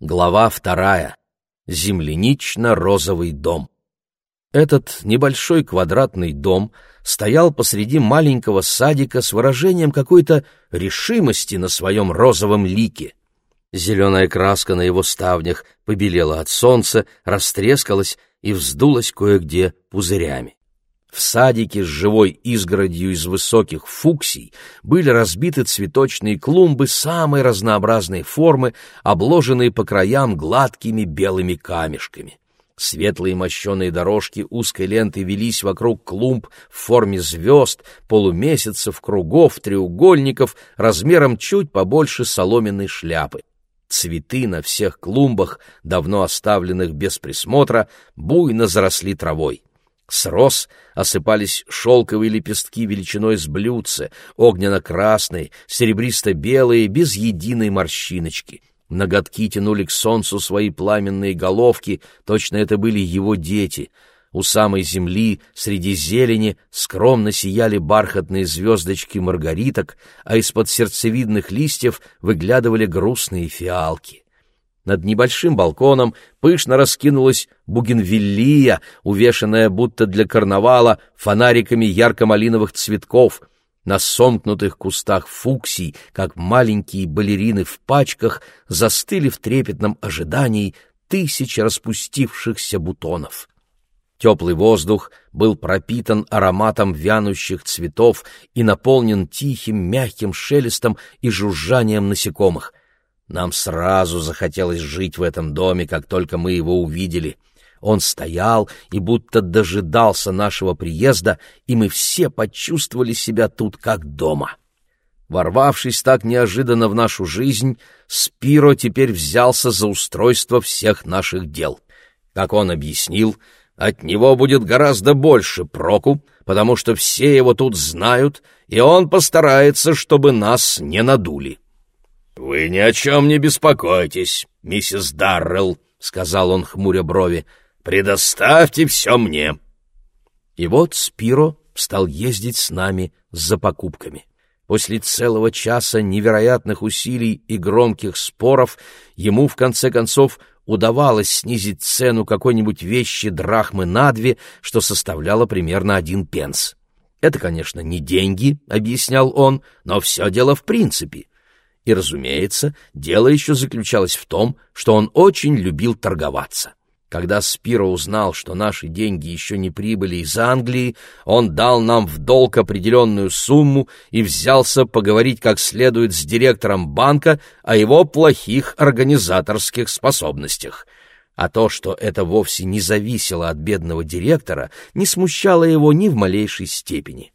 Глава вторая. Землянично-розовый дом. Этот небольшой квадратный дом стоял посреди маленького садика с выражением какой-то решимости на своем розовом лике. Зеленая краска на его ставнях побелела от солнца, растрескалась и вздулась кое-где пузырями. В садике с живой изгородью из высоких фуксий были разбиты цветочные клумбы самой разнообразной формы, обложенные по краям гладкими белыми камешками. Светлые мощеные дорожки узкой ленты велись вокруг клумб в форме звезд, полумесяцев, кругов, треугольников, размером чуть побольше соломенной шляпы. Цветы на всех клумбах, давно оставленных без присмотра, буйно заросли травой. С роз осыпались шелковые лепестки величиной с блюдце, огненно-красные, серебристо-белые, без единой морщиночки. Ноготки тянули к солнцу свои пламенные головки, точно это были его дети. У самой земли, среди зелени, скромно сияли бархатные звездочки маргариток, а из-под сердцевидных листьев выглядывали грустные фиалки. Над небольшим балконом пышно раскинулась бугенвиллия, увешанная будто для карнавала фонариками ярко-малиновых цветков. На сомкнутых кустах фуксий, как маленькие балерины в пачках, застыли в трепетном ожидании тысячи распустившихся бутонов. Теплый воздух был пропитан ароматом вянущих цветов и наполнен тихим мягким шелестом и жужжанием насекомых — нам сразу захотелось жить в этом доме, как только мы его увидели. Он стоял и будто дожидался нашего приезда, и мы все почувствовали себя тут как дома. Ворвавшись так неожиданно в нашу жизнь, Спиро теперь взялся за устройство всех наших дел. Как он объяснил, от него будет гораздо больше проку, потому что все его тут знают, и он постарается, чтобы нас не надули. «Вы ни о чем не беспокойтесь, миссис Даррелл», — сказал он, хмуря брови. «Предоставьте все мне». И вот Спиро стал ездить с нами за покупками. После целого часа невероятных усилий и громких споров ему, в конце концов, удавалось снизить цену какой-нибудь вещи драхмы на две, что составляло примерно один пенс. Это, конечно, не деньги, — объяснял он, — но все дело в принципе. И, разумеется, дело еще заключалось в том, что он очень любил торговаться. Когда Спиро узнал, что наши деньги еще не прибыли из Англии, он дал нам в долг определенную сумму и взялся поговорить как следует с директором банка о его плохих организаторских способностях. А то, что это вовсе не зависело от бедного директора, не смущало его ни в малейшей степени.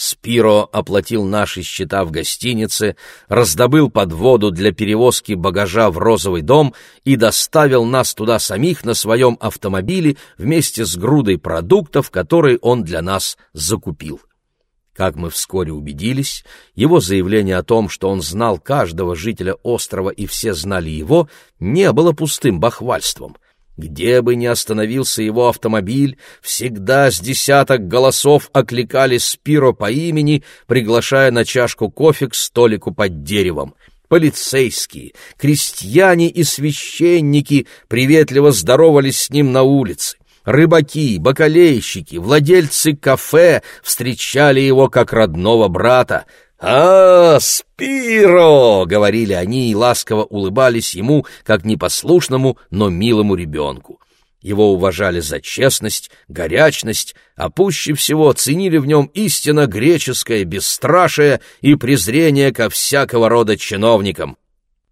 Спиро оплатил наши счета в гостинице, раздобыл подводу для перевозки багажа в розовый дом и доставил нас туда самих на своем автомобиле вместе с грудой продуктов, которые он для нас закупил. Как мы вскоре убедились, его заявление о том, что он знал каждого жителя острова и все знали его, не было пустым бахвальством — где бы ни остановился его автомобиль, всегда с десяток голосов окликали Спиро по имени, приглашая на чашку кофе к столику под деревом. Полицейские, крестьяне и священники приветливо здоровались с ним на улице. Рыбаки, бакалейщики, владельцы кафе встречали его как родного брата — «А, Спиро!» — говорили они и ласково улыбались ему, как непослушному, но милому ребенку. Его уважали за честность, горячность, а пуще всего ценили в нем истинно греческое бесстрашие и презрение ко всякого рода чиновникам.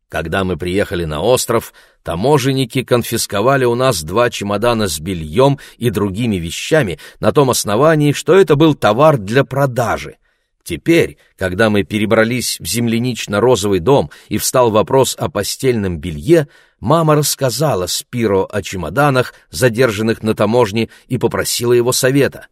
Когда мы приехали на остров, таможенники конфисковали у нас два чемодана с бельем и другими вещами на том основании, что это был товар для продажи — Теперь, когда мы перебрались в землянично-розовый дом и встал вопрос о постельном белье, мама рассказала Спиро о чемоданах, задержанных на таможне, и попросила его совета.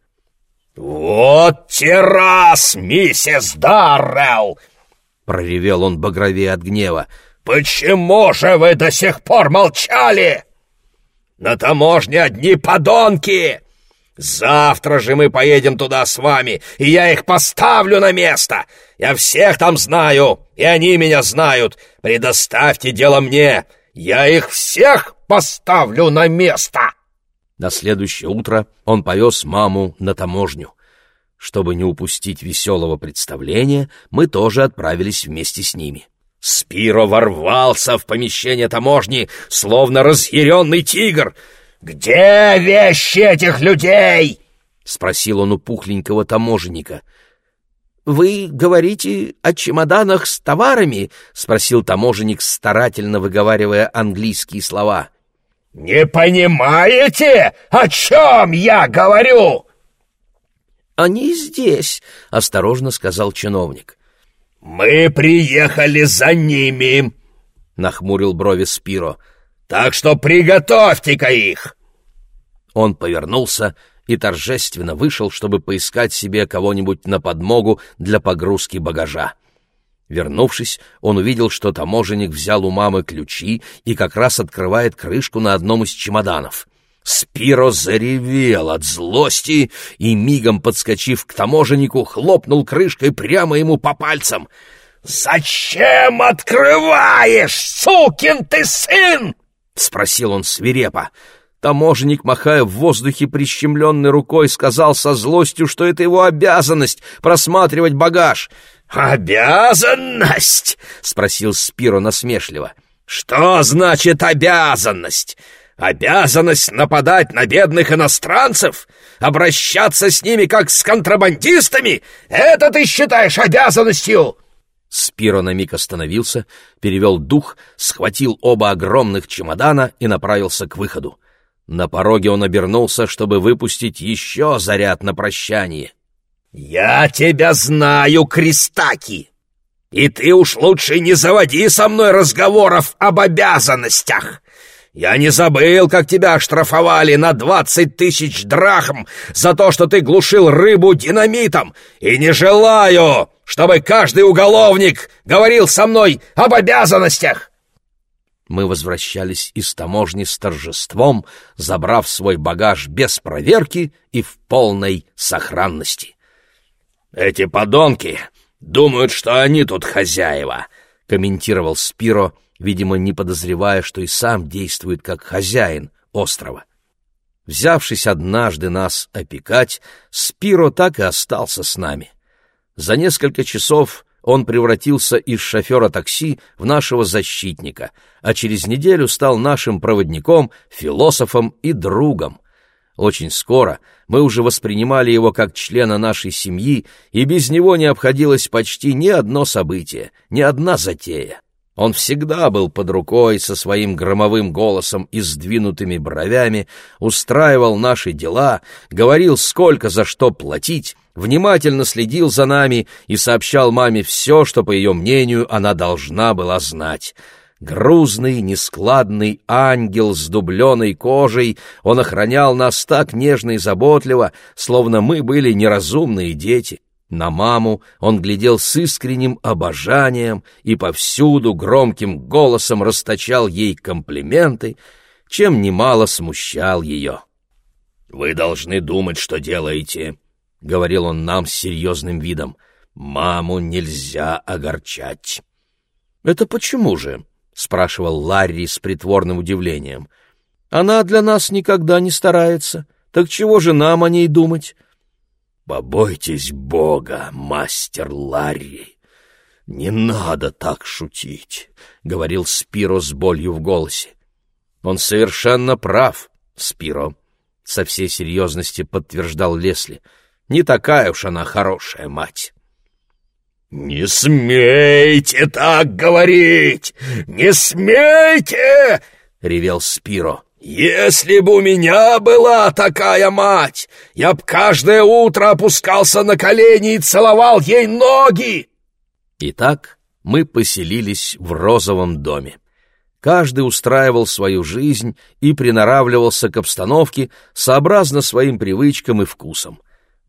«Вот террас, миссис Даррелл!» — проревел он багровее от гнева. «Почему же вы до сих пор молчали? На таможне одни подонки!» Завтра же мы поедем туда с вами, и я их поставлю на место. Я всех там знаю, и они меня знают. Предоставьте дело мне. Я их всех поставлю на место!» На следующее утро он повез маму на таможню. Чтобы не упустить веселого представления, мы тоже отправились вместе с ними. Спиро ворвался в помещение таможни, словно разъяренный тигр. «Где вещи этих людей?» — спросил он у пухленького таможенника. «Вы говорите о чемоданах с товарами?» — спросил таможенник, старательно выговаривая английские слова. «Не понимаете, о чем я говорю?» «Они здесь», — осторожно сказал чиновник. «Мы приехали за ними», — нахмурил брови Спиро. «Так что приготовьте-ка их!» Он повернулся и торжественно вышел, чтобы поискать себе кого-нибудь на подмогу для погрузки багажа. Вернувшись, он увидел, что таможенник взял у мамы ключи и как раз открывает крышку на одном из чемоданов. Спиро заревел от злости и, мигом подскочив к таможеннику, хлопнул крышкой прямо ему по пальцам. «Зачем открываешь, сукин ты сын?» — спросил он свирепо. Таможенник, махая в воздухе прищемленной рукой, сказал со злостью, что это его обязанность — просматривать багаж. «Обязанность?» — спросил Спиро насмешливо. «Что значит обязанность? Обязанность нападать на бедных иностранцев? Обращаться с ними как с контрабандистами? Это ты считаешь обязанностью?» Спиро на миг остановился, перевел дух, схватил оба огромных чемодана и направился к выходу. На пороге он обернулся, чтобы выпустить еще заряд на прощание. «Я тебя знаю, Кристаки, и ты уж лучше не заводи со мной разговоров об обязанностях. Я не забыл, как тебя оштрафовали на двадцать тысяч драхм за то, что ты глушил рыбу динамитом, и не желаю, чтобы каждый уголовник говорил со мной об обязанностях!» Мы возвращались из таможни с торжеством, забрав свой багаж без проверки и в полной сохранности. «Эти подонки думают, что они тут хозяева», — комментировал Спиро, — видимо, не подозревая, что и сам действует как хозяин острова. Взявшись однажды нас опекать, Спиро так и остался с нами. За несколько часов он превратился из шофера такси в нашего защитника, а через неделю стал нашим проводником, философом и другом. Очень скоро мы уже воспринимали его как члена нашей семьи, и без него не обходилось почти ни одно событие, ни одна затея. Он всегда был под рукой со своим громовым голосом и сдвинутыми бровями, устраивал наши дела, говорил, сколько за что платить, внимательно следил за нами и сообщал маме все, что, по ее мнению, она должна была знать. Грузный, нескладный ангел с дубленой кожей, он охранял нас так нежно и заботливо, словно мы были неразумные дети. На маму он глядел с искренним обожанием и повсюду громким голосом расточал ей комплименты, чем немало смущал ее. «Вы должны думать, что делаете», — говорил он нам с серьезным видом. «Маму нельзя огорчать». «Это почему же?» — спрашивал Ларри с притворным удивлением. «Она для нас никогда не старается. Так чего же нам о ней думать? «Побойтесь Бога, мастер Ларри! Не надо так шутить!» — говорил Спиро с болью в голосе. «Он совершенно прав, Спиро», — со всей серьезности подтверждал Лесли. «Не такая уж она хорошая мать». «Не смейте так говорить! Не смейте!» — ревел Спиро. «Если бы у меня была такая мать, я б каждое утро опускался на колени и целовал ей ноги!» Итак, мы поселились в розовом доме. Каждый устраивал свою жизнь и приноравливался к обстановке сообразно своим привычкам и вкусам.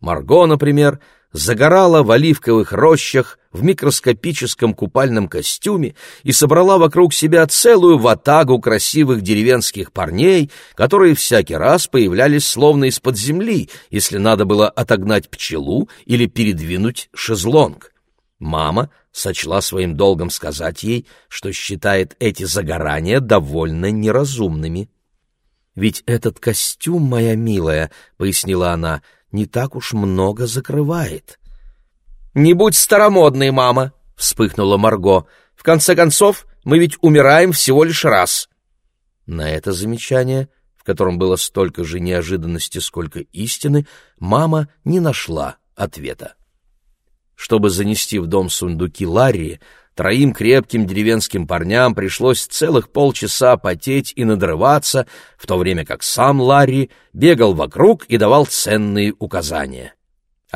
Марго, например, загорала в оливковых рощах в микроскопическом купальном костюме и собрала вокруг себя целую ватагу красивых деревенских парней, которые всякий раз появлялись словно из-под земли, если надо было отогнать пчелу или передвинуть шезлонг. Мама сочла своим долгом сказать ей, что считает эти загорания довольно неразумными. «Ведь этот костюм, моя милая, — пояснила она, — не так уж много закрывает». «Не будь старомодной, мама!» — вспыхнула Марго. «В конце концов, мы ведь умираем всего лишь раз». На это замечание, в котором было столько же неожиданности, сколько истины, мама не нашла ответа. Чтобы занести в дом сундуки Ларри, троим крепким деревенским парням пришлось целых полчаса потеть и надрываться, в то время как сам Ларри бегал вокруг и давал ценные указания.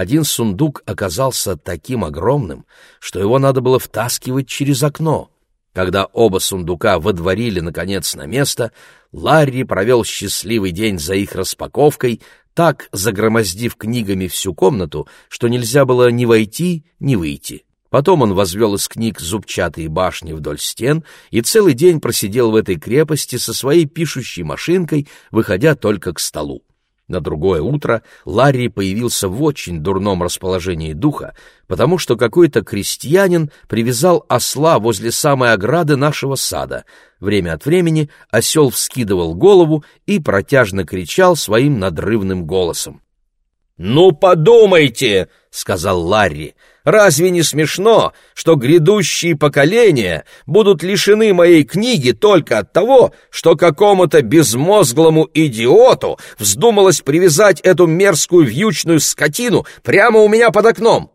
Один сундук оказался таким огромным, что его надо было втаскивать через окно. Когда оба сундука водворили, наконец, на место, Ларри провел счастливый день за их распаковкой, так загромоздив книгами всю комнату, что нельзя было ни войти, ни выйти. Потом он возвел из книг зубчатые башни вдоль стен и целый день просидел в этой крепости со своей пишущей машинкой, выходя только к столу. На другое утро Ларри появился в очень дурном расположении духа, потому что какой-то крестьянин привязал осла возле самой ограды нашего сада. Время от времени осел вскидывал голову и протяжно кричал своим надрывным голосом. «Ну, подумайте!» — сказал Ларри. «Разве не смешно, что грядущие поколения будут лишены моей книги только от того, что какому-то безмозглому идиоту вздумалось привязать эту мерзкую вьючную скотину прямо у меня под окном?»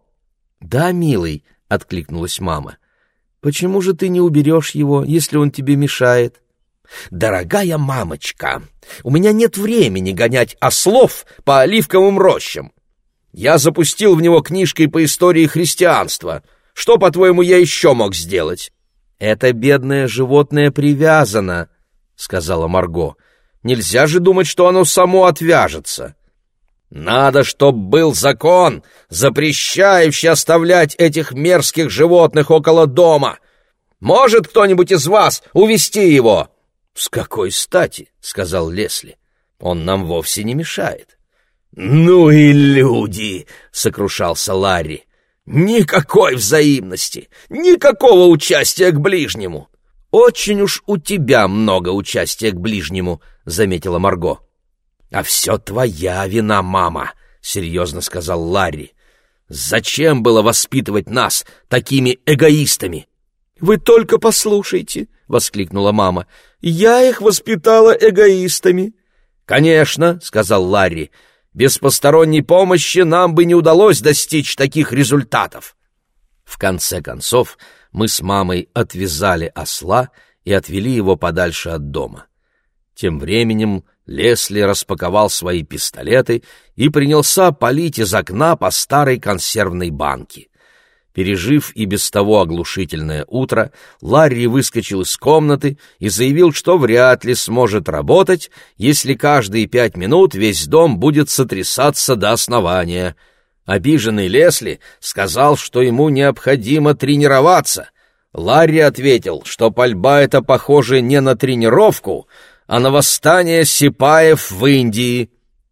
«Да, милый», — откликнулась мама. «Почему же ты не уберешь его, если он тебе мешает?» «Дорогая мамочка, у меня нет времени гонять ослов по оливковым рощам. Я запустил в него книжкой по истории христианства. Что, по-твоему, я еще мог сделать?» «Это бедное животное привязано», — сказала Марго. «Нельзя же думать, что оно само отвяжется. Надо, чтоб был закон, запрещающий оставлять этих мерзких животных около дома. Может кто-нибудь из вас увести его?» «С какой стати?» — сказал Лесли. «Он нам вовсе не мешает». «Ну и люди!» — сокрушался Ларри. «Никакой взаимности, никакого участия к ближнему!» «Очень уж у тебя много участия к ближнему», — заметила Марго. «А все твоя вина, мама», — серьезно сказал Ларри. «Зачем было воспитывать нас такими эгоистами?» «Вы только послушайте», — воскликнула мама. «Я их воспитала эгоистами». «Конечно», — сказал Ларри, — «без посторонней помощи нам бы не удалось достичь таких результатов». В конце концов, мы с мамой отвязали осла и отвели его подальше от дома. Тем временем Лесли распаковал свои пистолеты и принялся палить из окна по старой консервной банке. Пережив и без того оглушительное утро, Ларри выскочил из комнаты и заявил, что вряд ли сможет работать, если каждые пять минут весь дом будет сотрясаться до основания. Обиженный Лесли сказал, что ему необходимо тренироваться. Ларри ответил, что пальба это похоже не на тренировку, а на восстание сипаев в Индии.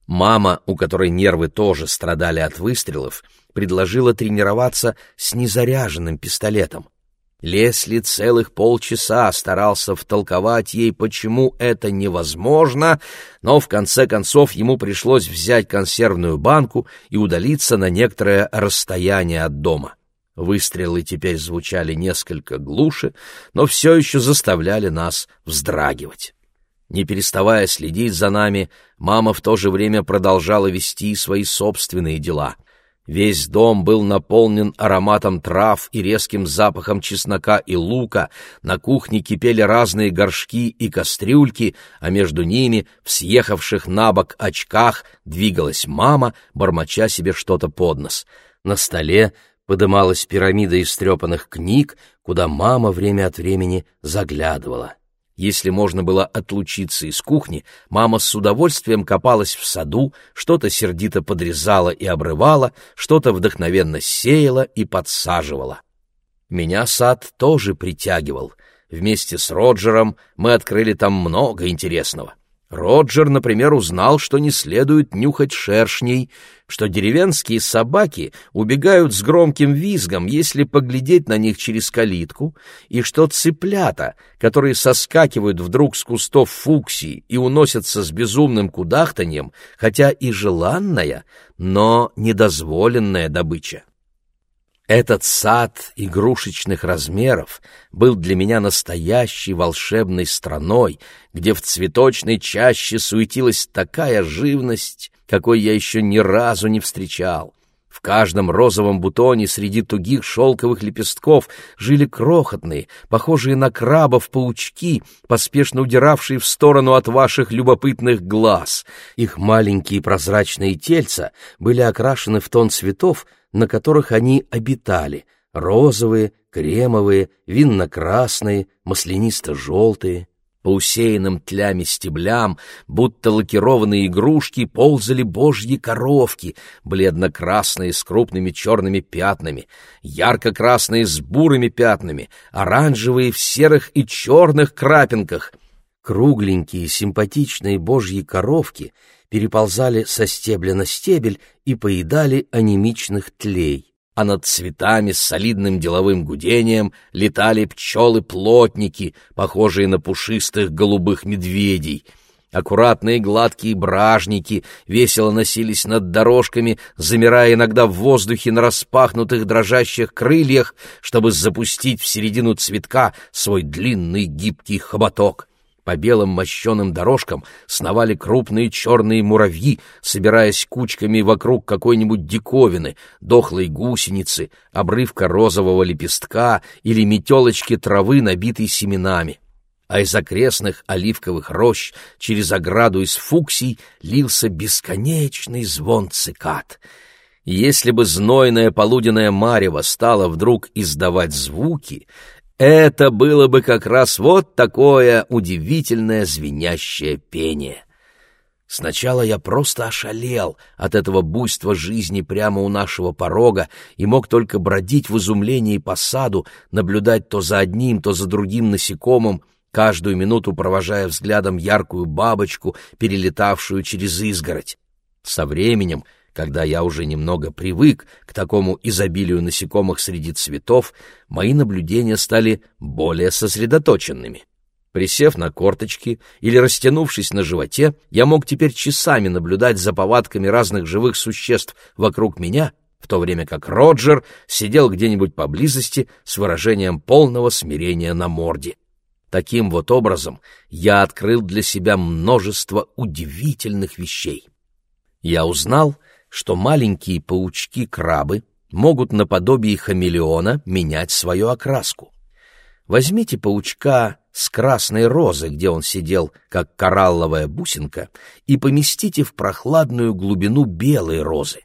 Мама, у которой нервы тоже страдали от выстрелов, предложила тренироваться с незаряженным пистолетом. Лесли целых полчаса старался втолковать ей, почему это невозможно, но в конце концов ему пришлось взять консервную банку и удалиться на некоторое расстояние от дома. Выстрелы теперь звучали несколько глуше, но все еще заставляли нас вздрагивать. Не переставая следить за нами, мама в то же время продолжала вести свои собственные дела. Весь дом был наполнен ароматом трав и резким запахом чеснока и лука, на кухне кипели разные горшки и кастрюльки, а между ними, в съехавших на бок очках, двигалась мама, бормоча себе что-то под нос. На столе подымалась пирамида истрепанных книг, куда мама время от времени заглядывала. Если можно было отлучиться из кухни, мама с удовольствием копалась в саду, что-то сердито подрезала и обрывала, что-то вдохновенно сеяла и подсаживала. Меня сад тоже притягивал. Вместе с Роджером мы открыли там много интересного. Роджер, например, узнал, что не следует нюхать шершней, что деревенские собаки убегают с громким визгом, если поглядеть на них через калитку, и что цыплята, которые соскакивают вдруг с кустов фуксии и уносятся с безумным кудахтаньем, хотя и желанная, но недозволенная добыча. Этот сад игрушечных размеров был для меня настоящей волшебной страной, где в цветочной чаще суетилась такая живность, какой я еще ни разу не встречал. В каждом розовом бутоне среди тугих шелковых лепестков жили крохотные, похожие на крабов паучки, поспешно удиравшие в сторону от ваших любопытных глаз. Их маленькие прозрачные тельца были окрашены в тон цветов, на которых они обитали — розовые, кремовые, винно-красные, маслянисто-желтые. По усеянным тлями стеблям, будто лакированные игрушки, ползали божьи коровки, бледно-красные с крупными черными пятнами, ярко-красные с бурыми пятнами, оранжевые в серых и черных крапинках. Кругленькие симпатичные божьи коровки переползали со стебля на стебель и поедали анемичных тлей. А над цветами с солидным деловым гудением летали пчелы-плотники, похожие на пушистых голубых медведей. Аккуратные гладкие бражники весело носились над дорожками, замирая иногда в воздухе на распахнутых дрожащих крыльях, чтобы запустить в середину цветка свой длинный гибкий хоботок. По белым мощеным дорожкам сновали крупные черные муравьи, собираясь кучками вокруг какой-нибудь диковины, дохлой гусеницы, обрывка розового лепестка или метелочки травы, набитой семенами. А из окрестных оливковых рощ через ограду из фуксий лился бесконечный звон цикад. Если бы знойное полуденное марево стало вдруг издавать звуки, это было бы как раз вот такое удивительное звенящее пение. Сначала я просто ошалел от этого буйства жизни прямо у нашего порога и мог только бродить в изумлении по саду, наблюдать то за одним, то за другим насекомым, каждую минуту провожая взглядом яркую бабочку, перелетавшую через изгородь. Со временем когда я уже немного привык к такому изобилию насекомых среди цветов, мои наблюдения стали более сосредоточенными. Присев на корточки или растянувшись на животе, я мог теперь часами наблюдать за повадками разных живых существ вокруг меня, в то время как Роджер сидел где-нибудь поблизости с выражением полного смирения на морде. Таким вот образом я открыл для себя множество удивительных вещей. Я узнал, что маленькие паучки-крабы могут наподобие хамелеона менять свою окраску. Возьмите паучка с красной розы, где он сидел, как коралловая бусинка, и поместите в прохладную глубину белой розы.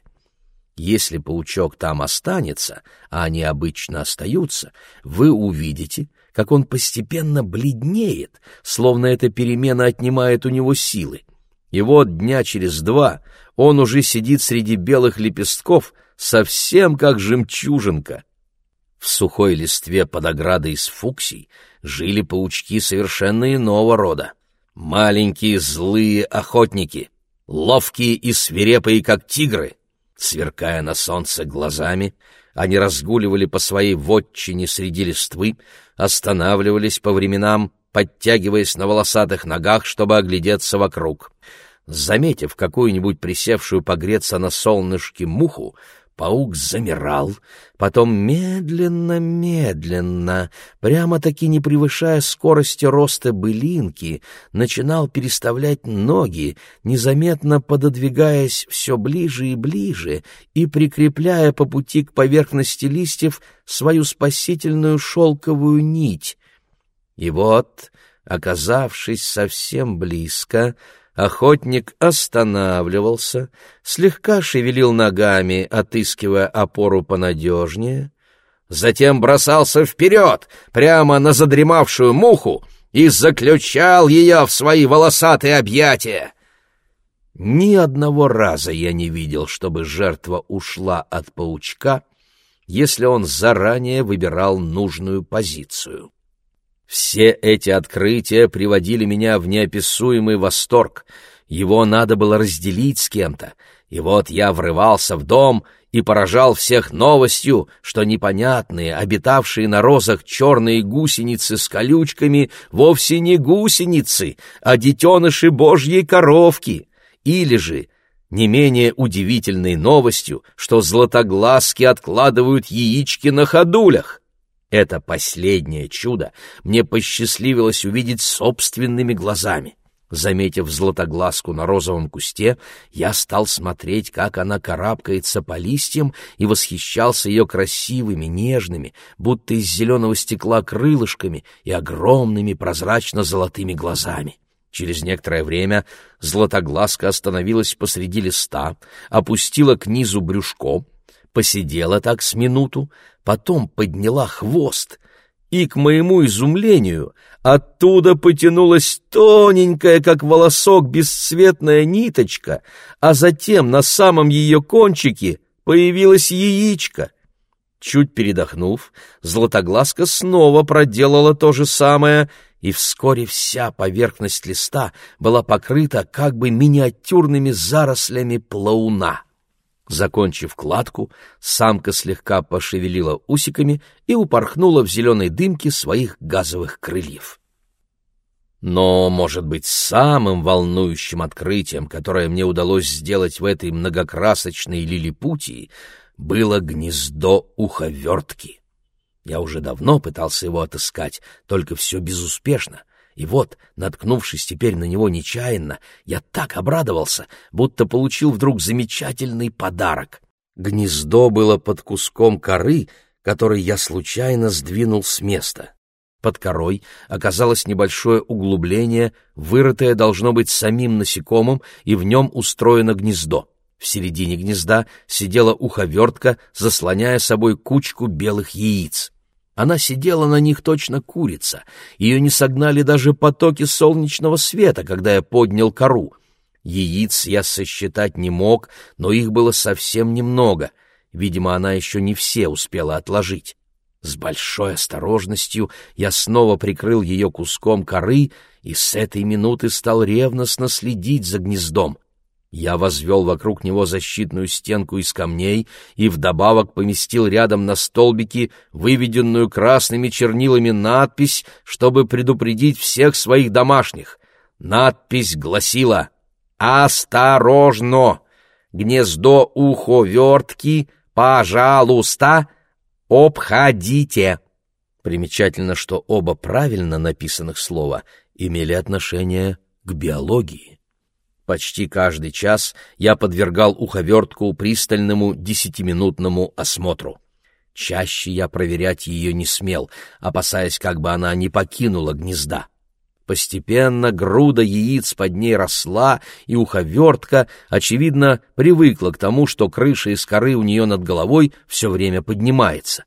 Если паучок там останется, а они обычно остаются, вы увидите, как он постепенно бледнеет, словно эта перемена отнимает у него силы. И вот дня через два он уже сидит среди белых лепестков, совсем как жемчужинка. В сухой листве под оградой из фуксий жили паучки совершенно иного рода. Маленькие злые охотники, ловкие и свирепые, как тигры. Сверкая на солнце глазами, они разгуливали по своей вотчине среди листвы, останавливались по временам, подтягиваясь на волосатых ногах, чтобы оглядеться вокруг. Заметив какую-нибудь присевшую погреться на солнышке муху, паук замирал, потом медленно-медленно, прямо-таки не превышая скорости роста былинки, начинал переставлять ноги, незаметно пододвигаясь все ближе и ближе и прикрепляя по пути к поверхности листьев свою спасительную шелковую нить. И вот, оказавшись совсем близко, охотник останавливался, слегка шевелил ногами, отыскивая опору понадежнее, затем бросался вперед, прямо на задремавшую муху, и заключал ее в свои волосатые объятия. Ни одного раза я не видел, чтобы жертва ушла от паучка, если он заранее выбирал нужную позицию. Все эти открытия приводили меня в неописуемый восторг. Его надо было разделить с кем-то. И вот я врывался в дом и поражал всех новостью, что непонятные, обитавшие на розах черные гусеницы с колючками вовсе не гусеницы, а детеныши божьей коровки. Или же не менее удивительной новостью, что златоглазки откладывают яички на ходулях. Это последнее чудо мне посчастливилось увидеть собственными глазами. Заметив златоглазку на розовом кусте, я стал смотреть, как она карабкается по листьям, и восхищался ее красивыми, нежными, будто из зеленого стекла крылышками и огромными прозрачно-золотыми глазами. Через некоторое время златоглазка остановилась посреди листа, опустила к низу брюшко, посидела так с минуту, потом подняла хвост, и, к моему изумлению, оттуда потянулась тоненькая, как волосок, бесцветная ниточка, а затем на самом ее кончике появилось яичко. Чуть передохнув, Златоглазка снова проделала то же самое — и вскоре вся поверхность листа была покрыта как бы миниатюрными зарослями плауна. Закончив кладку, самка слегка пошевелила усиками и упорхнула в зеленой дымке своих газовых крыльев. Но, может быть, самым волнующим открытием, которое мне удалось сделать в этой многокрасочной лилипутии, было гнездо уховертки. Я уже давно пытался его отыскать, только все безуспешно. И вот, наткнувшись теперь на него нечаянно, я так обрадовался, будто получил вдруг замечательный подарок. Гнездо было под куском коры, который я случайно сдвинул с места. Под корой оказалось небольшое углубление, вырытое должно быть самим насекомым, и в нем устроено гнездо. В середине гнезда сидела уховертка, заслоняя собой кучку белых яиц. Она сидела на них точно курица. Ее не согнали даже потоки солнечного света, когда я поднял кору. Яиц я сосчитать не мог, но их было совсем немного. Видимо, она еще не все успела отложить. С большой осторожностью я снова прикрыл ее куском коры и с этой минуты стал ревностно следить за гнездом. Я возвел вокруг него защитную стенку из камней и вдобавок поместил рядом на столбики выведенную красными чернилами надпись, чтобы предупредить всех своих домашних. Надпись гласила «Осторожно! Гнездо уховертки, пожалуйста, обходите!» Примечательно, что оба правильно написанных слова имели отношение к биологии. Почти каждый час я подвергал уховертку пристальному десятиминутному осмотру. Чаще я проверять ее не смел, опасаясь, как бы она не покинула гнезда. Постепенно груда яиц под ней росла, и уховертка, очевидно, привыкла к тому, что крыша из коры у нее над головой все время поднимается.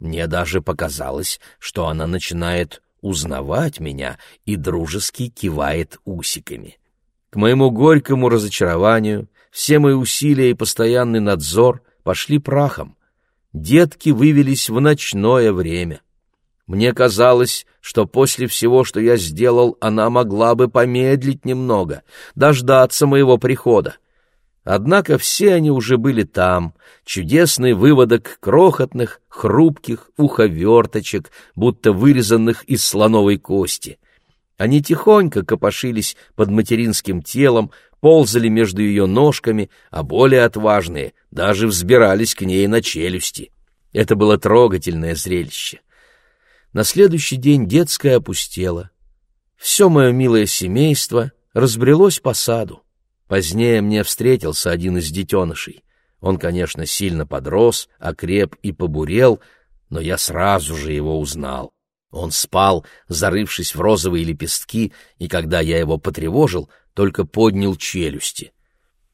Мне даже показалось, что она начинает узнавать меня и дружески кивает усиками. К моему горькому разочарованию все мои усилия и постоянный надзор пошли прахом. Детки вывелись в ночное время. Мне казалось, что после всего, что я сделал, она могла бы помедлить немного, дождаться моего прихода. Однако все они уже были там, чудесный выводок крохотных, хрупких уховерточек, будто вырезанных из слоновой кости. Они тихонько копошились под материнским телом, ползали между ее ножками, а более отважные даже взбирались к ней на челюсти. Это было трогательное зрелище. На следующий день детская опустела. Все мое милое семейство разбрелось по саду. Позднее мне встретился один из детенышей. Он, конечно, сильно подрос, окреп и побурел, но я сразу же его узнал. Он спал, зарывшись в розовые лепестки, и когда я его потревожил, только поднял челюсти.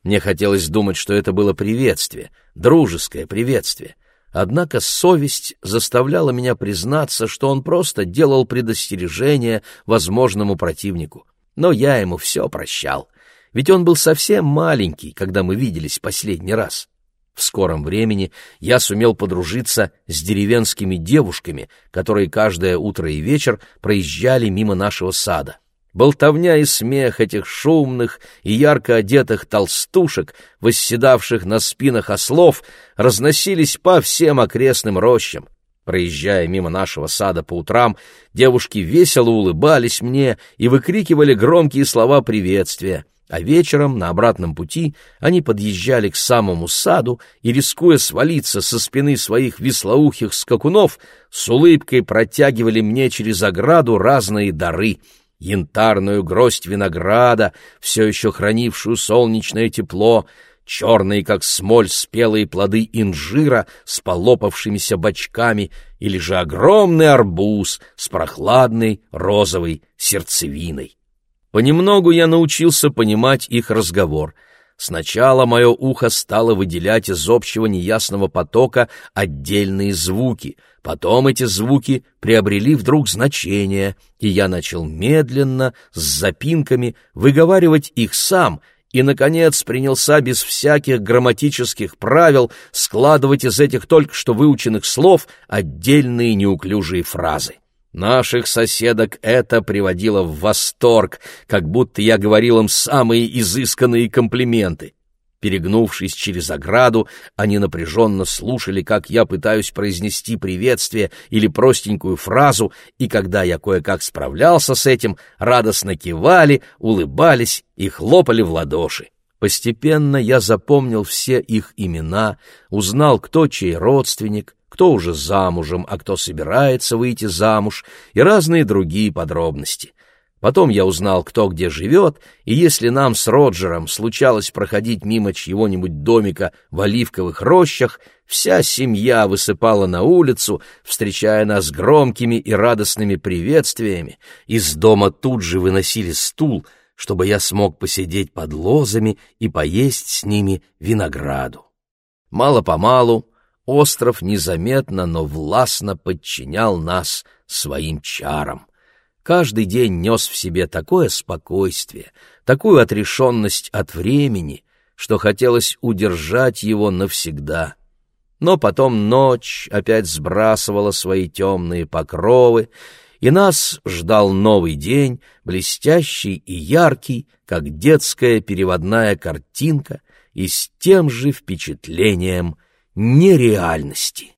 Мне хотелось думать, что это было приветствие, дружеское приветствие. Однако совесть заставляла меня признаться, что он просто делал предостережение возможному противнику. Но я ему все прощал, ведь он был совсем маленький, когда мы виделись последний раз. В скором времени я сумел подружиться с деревенскими девушками, которые каждое утро и вечер проезжали мимо нашего сада. Болтовня и смех этих шумных и ярко одетых толстушек, восседавших на спинах ослов, разносились по всем окрестным рощам. Проезжая мимо нашего сада по утрам, девушки весело улыбались мне и выкрикивали громкие слова приветствия, а вечером на обратном пути они подъезжали к самому саду и, рискуя свалиться со спины своих веслоухих скакунов, с улыбкой протягивали мне через ограду разные дары — янтарную гроздь винограда, все еще хранившую солнечное тепло, черные, как смоль, спелые плоды инжира с полопавшимися бочками или же огромный арбуз с прохладной розовой сердцевиной. Понемногу я научился понимать их разговор. Сначала мое ухо стало выделять из общего неясного потока отдельные звуки — Потом эти звуки приобрели вдруг значение, и я начал медленно, с запинками, выговаривать их сам и, наконец, принялся без всяких грамматических правил складывать из этих только что выученных слов отдельные неуклюжие фразы. Наших соседок это приводило в восторг, как будто я говорил им самые изысканные комплименты. Перегнувшись через ограду, они напряженно слушали, как я пытаюсь произнести приветствие или простенькую фразу, и когда я кое-как справлялся с этим, радостно кивали, улыбались и хлопали в ладоши. Постепенно я запомнил все их имена, узнал, кто чей родственник, кто уже замужем, а кто собирается выйти замуж, и разные другие подробности. Потом я узнал, кто где живет, и если нам с Роджером случалось проходить мимо чьего-нибудь домика в оливковых рощах, вся семья высыпала на улицу, встречая нас громкими и радостными приветствиями. Из дома тут же выносили стул, чтобы я смог посидеть под лозами и поесть с ними винограду. Мало-помалу остров незаметно, но властно подчинял нас своим чарам каждый день нес в себе такое спокойствие, такую отрешенность от времени, что хотелось удержать его навсегда. Но потом ночь опять сбрасывала свои темные покровы, и нас ждал новый день, блестящий и яркий, как детская переводная картинка, и с тем же впечатлением нереальности.